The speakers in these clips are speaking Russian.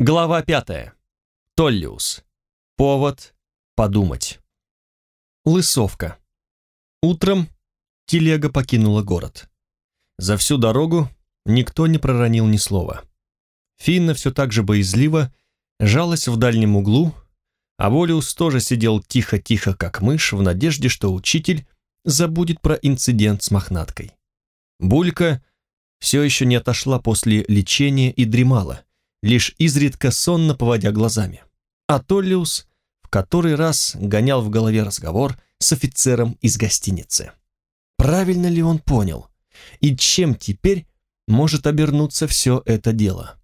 Глава пятая. Толлиус. Повод подумать. Лысовка. Утром телега покинула город. За всю дорогу никто не проронил ни слова. Финна все так же боязливо жалась в дальнем углу, а Волиус тоже сидел тихо-тихо, как мышь, в надежде, что учитель забудет про инцидент с мохнаткой. Булька все еще не отошла после лечения и дремала, лишь изредка сонно поводя глазами. А Толлиус в который раз гонял в голове разговор с офицером из гостиницы. Правильно ли он понял? И чем теперь может обернуться все это дело?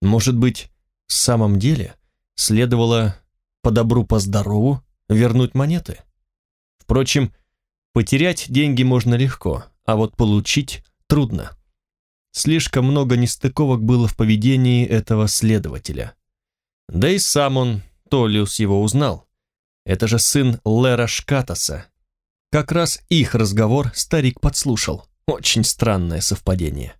Может быть, в самом деле следовало по добру, по здорову вернуть монеты? Впрочем, потерять деньги можно легко, а вот получить трудно. Слишком много нестыковок было в поведении этого следователя. Да и сам он, Толиус его узнал. Это же сын Лера Шкатаса. Как раз их разговор старик подслушал. Очень странное совпадение.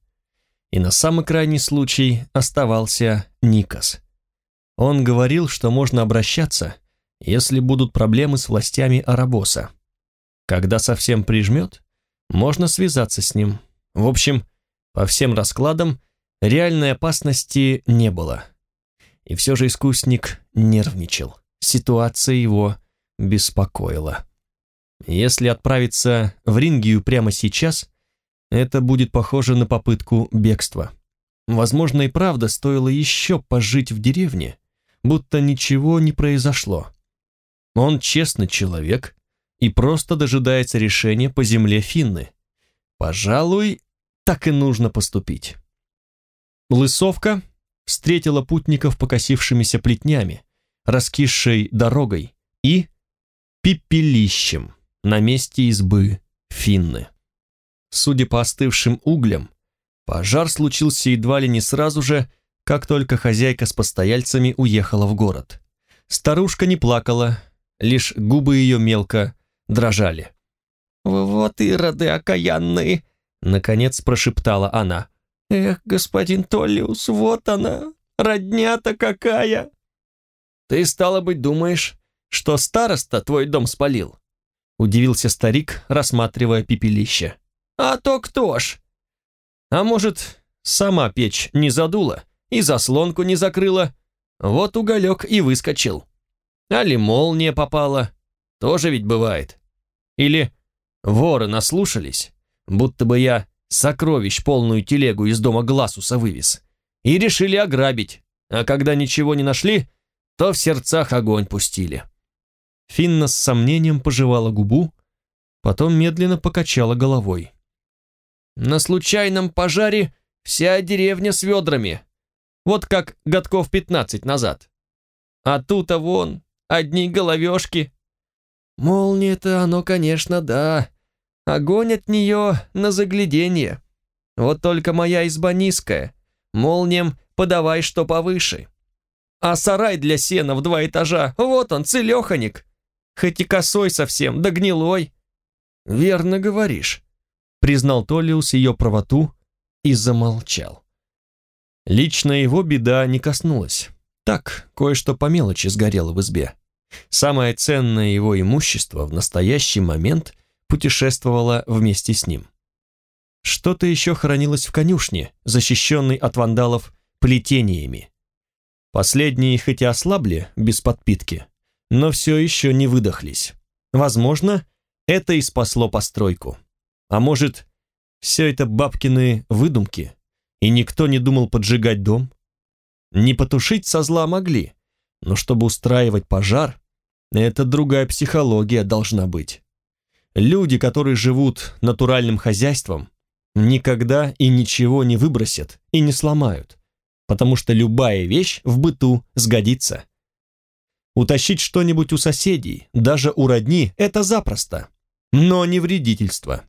И на самый крайний случай оставался Никас. Он говорил, что можно обращаться, если будут проблемы с властями Арабоса. Когда совсем прижмет, можно связаться с ним. В общем, по всем раскладам реальной опасности не было. И все же искусник нервничал. Ситуация его беспокоила. Если отправиться в Рингию прямо сейчас, это будет похоже на попытку бегства. Возможно, и правда стоило еще пожить в деревне, будто ничего не произошло. Он честный человек и просто дожидается решения по земле Финны. Пожалуй, так и нужно поступить. Лысовка встретила путников покосившимися плетнями, раскисшей дорогой и пепелищем на месте избы Финны. Судя по остывшим углям, пожар случился едва ли не сразу же, как только хозяйка с постояльцами уехала в город. Старушка не плакала, лишь губы ее мелко дрожали. «Вот и роды окаянные!» Наконец прошептала она. «Эх, господин Толлиус, вот она, родня-то какая!» «Ты, стало быть, думаешь, что староста твой дом спалил?» Удивился старик, рассматривая пепелище. «А то кто ж?» «А может, сама печь не задула и заслонку не закрыла? Вот уголек и выскочил. Али молния попала, тоже ведь бывает. Или воры наслушались, будто бы я сокровищ полную телегу из дома Гласуса вывез. И решили ограбить, а когда ничего не нашли, то в сердцах огонь пустили. Финна с сомнением пожевала губу, потом медленно покачала головой. На случайном пожаре вся деревня с ведрами, вот как годков пятнадцать назад. А тут-то вон, одни головешки. Молния-то оно, конечно, да, Огонь от нее на загляденье. Вот только моя изба низкая, молнием подавай что повыше. А сарай для сена в два этажа, вот он, целеханик. Хоть и косой совсем, да гнилой. Верно говоришь, признал Толиус ее правоту и замолчал. Лично его беда не коснулась. Так, кое-что по мелочи сгорело в избе. Самое ценное его имущество в настоящий момент путешествовала вместе с ним. Что-то еще хранилось в конюшне, защищенной от вандалов плетениями. Последние хоть и ослабли без подпитки, но все еще не выдохлись. Возможно, это и спасло постройку. А может, все это бабкины выдумки, и никто не думал поджигать дом? Не потушить со зла могли, но чтобы устраивать пожар, это другая психология должна быть. Люди, которые живут натуральным хозяйством, никогда и ничего не выбросят и не сломают, потому что любая вещь в быту сгодится. Утащить что-нибудь у соседей, даже у родни, это запросто, но не вредительство.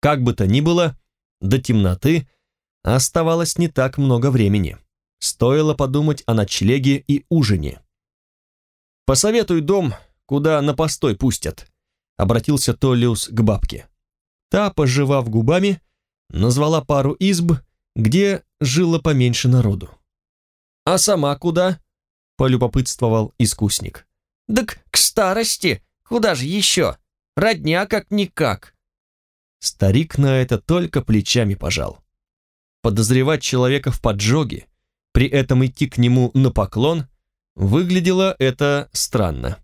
Как бы то ни было, до темноты оставалось не так много времени. Стоило подумать о ночлеге и ужине. «Посоветуй дом, куда на постой пустят», обратился Толлиус к бабке. Та, пожевав губами, назвала пару изб, где жило поменьше народу. «А сама куда?» — полюбопытствовал искусник. «Так к старости, куда же еще? Родня как-никак». Старик на это только плечами пожал. Подозревать человека в поджоге, при этом идти к нему на поклон, выглядело это странно.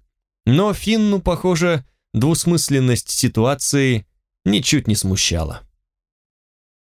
Но Финну, похоже, двусмысленность ситуации ничуть не смущала.